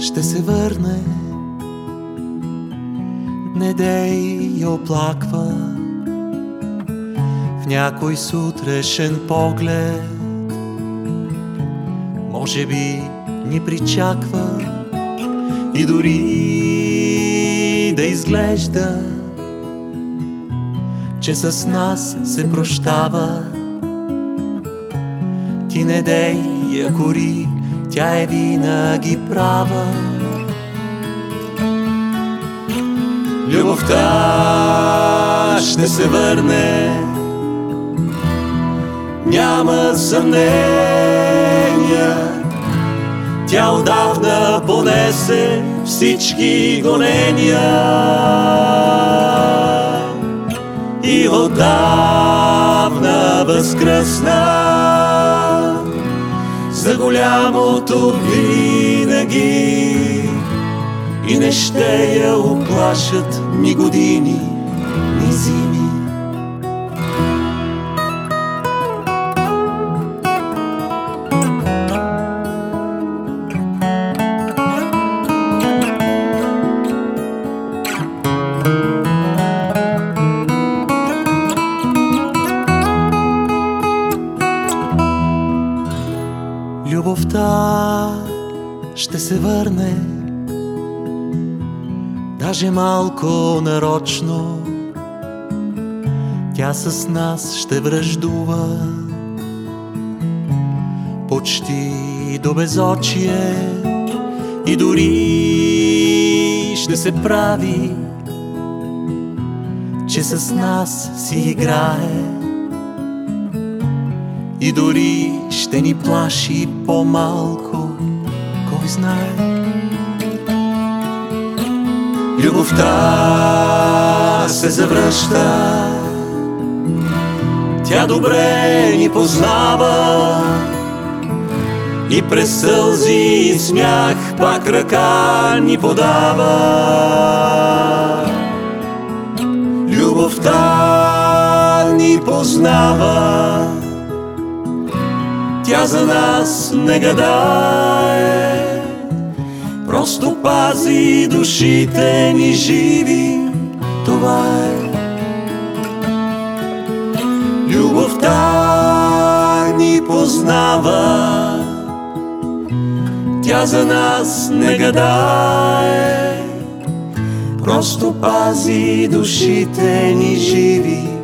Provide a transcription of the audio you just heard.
ще се върне. Не дей я оплаква в някой сутрешен поглед. Може би ни причаква и дори да изглежда, че с нас се прощава. Ти не дей я кори, тя е винаги права. Любовта ще се върне, няма съмнения. Тя отдавна понесе всички гонения и отдавна възкръсна голямото винаги и не ще я оплашат ни години, ни зими. Любовта ще се върне, даже малко нарочно. Тя с нас ще връждува, почти до безочие и дори ще се прави, че с нас си играе и дори ще ни плаши по-малко, кой знае. Любовта се завръща, тя добре ни познава и през сълзи и смях пак ръка ни подава. Тя за нас не гадае, просто пази душите ни живи, това е. Любовта ни познава, тя за нас не гадае, просто пази душите ни живи.